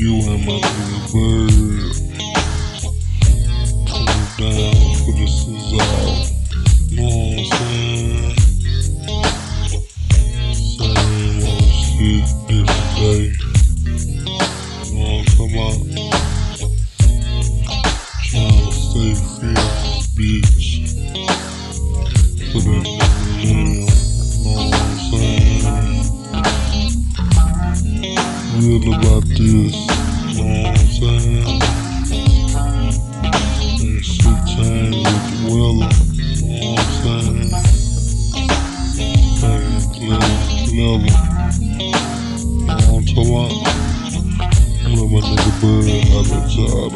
you and my nigga Bird. Put down for the sizzle. Know what I'm saying? Same old shit, different day. Know what I'm talking? Trying to stay this bitch. Put that nigga in. Know Real about this. Know what I'm saying? And shit changed with the weather. Know what I'm saying? Hey, clear, level. Know what I'm? Let my nigga bird out of y'all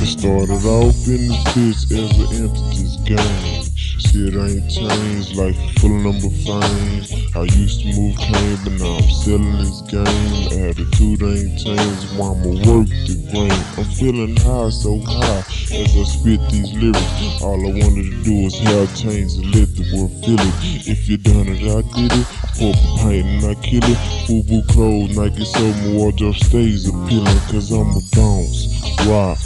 It started off in the bitch as an entity's game. Shit ain't changed like full number fame. I used to move cane, but now I'm selling this game. Attitude ain't changed, why I'ma work the grain. I'm feeling high, so high as I spit these lyrics. All I wanted to do was have change and let the world feel it. If you done it, I did it. Pop a and I kill it. Fubu clothes, Nike so my wardrobe stays appealing. Cause I'm a bounce, rock,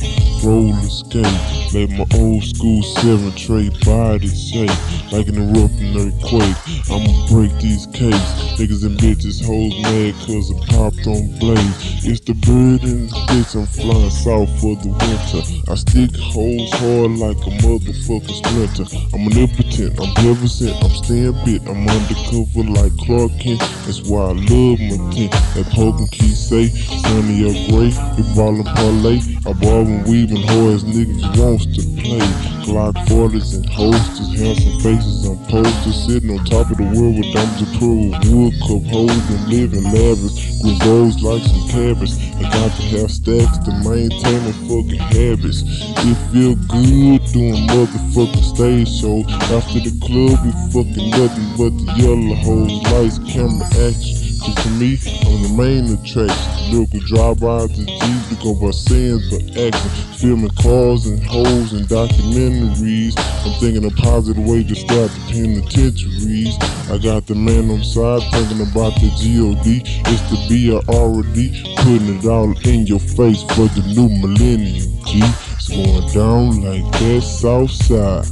roller skate. Let my old school seven tray body shake. Like an erupting earthquake. I'ma break these cakes. Niggas and bitches hoes mad cause I popped on blaze. It's the bird in the bitch, I'm flying south for the winter. I stick hoes hard like a motherfucking splinter. I'm omnipotent, I'm never sent, I'm staying bit, I'm undercover like Clark Kent. That's why I love my tent. That poking key say, sunny or gray, we ballin' parlay. I ball and weave and as niggas wants to play. Glock 40s and holsters, handsome faces I'm on posters, sitting on top of the world with diamonds and pearl wood cup holders and living lavish. With rolls like some cabbage. I got to have stacks to maintain my fucking habits. It feel good doing motherfucking stage shows. After the club, we fucking nothing but the yellow hoes, lights, camera, action. Cause to me, I'm the main attraction. Lyrical drive-by to G's to go by sins but action. Filming cars and hoes and documentaries. I'm thinking a positive way to start the penitentiaries. I got the man on side thinking about the G-O-D. It's the B-I-R-D. Putting it all in your face for the new millennium, G. It's going down like that south side.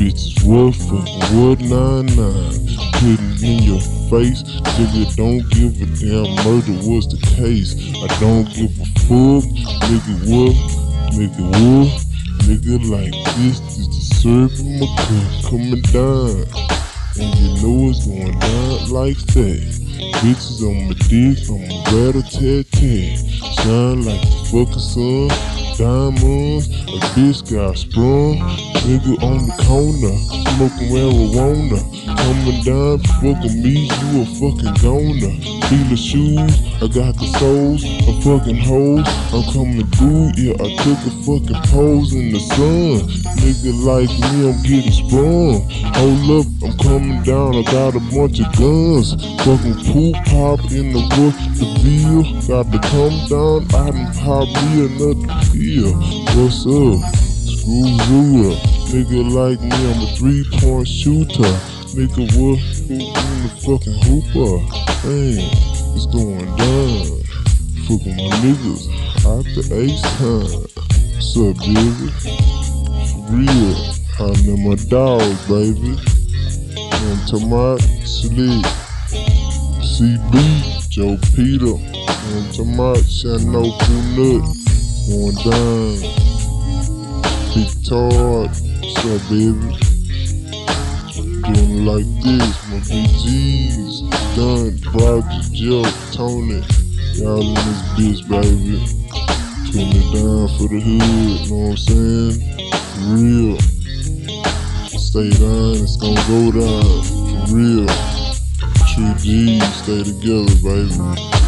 Bitches wood fucking wood nine nine. Putting it in your face. Nigga don't give a damn murder was the case. I don't give a fuck. Nigga what? Nigga what? Nigga like this is the serving my cup coming down. And you know it's going down like that. Bitches on my dick, I'm a rat-a-tat-tat. Shine like fucking sun. Diamonds, a bitch got sprung. Nigga on the corner, smoking marijuana. Coming down, fucking me, you a fucking goner. Feel the shoes, I got the soles, a fucking hoes. I'm coming through, yeah, I took a fucking pose in the sun. Nigga like me, I'm getting sprung. Hold up, I'm coming down, I got a bunch of guns. Fucking pool pop in the wood, the bill. Got to come down, I done pop me another pill. What's up? Screw up. Nigga like me, I'm a three point shooter. Nigga, what? Who in the fucking hooper? Man, it's going down. Fucking my niggas out the ace time. What's up, baby? For real. I know my dog, baby. And Tomat Slick. CB, Joe Peter. And Tomat Shano Nut. Going down. Big Todd. Up, baby? Doing like this, my BGs, Done, Roger, Joe, Tony, y'all in this bitch, baby. Putting it down for the hood, know what I'm saying? For real. Stay down, it's gonna go down, for real. True G's, stay together, baby.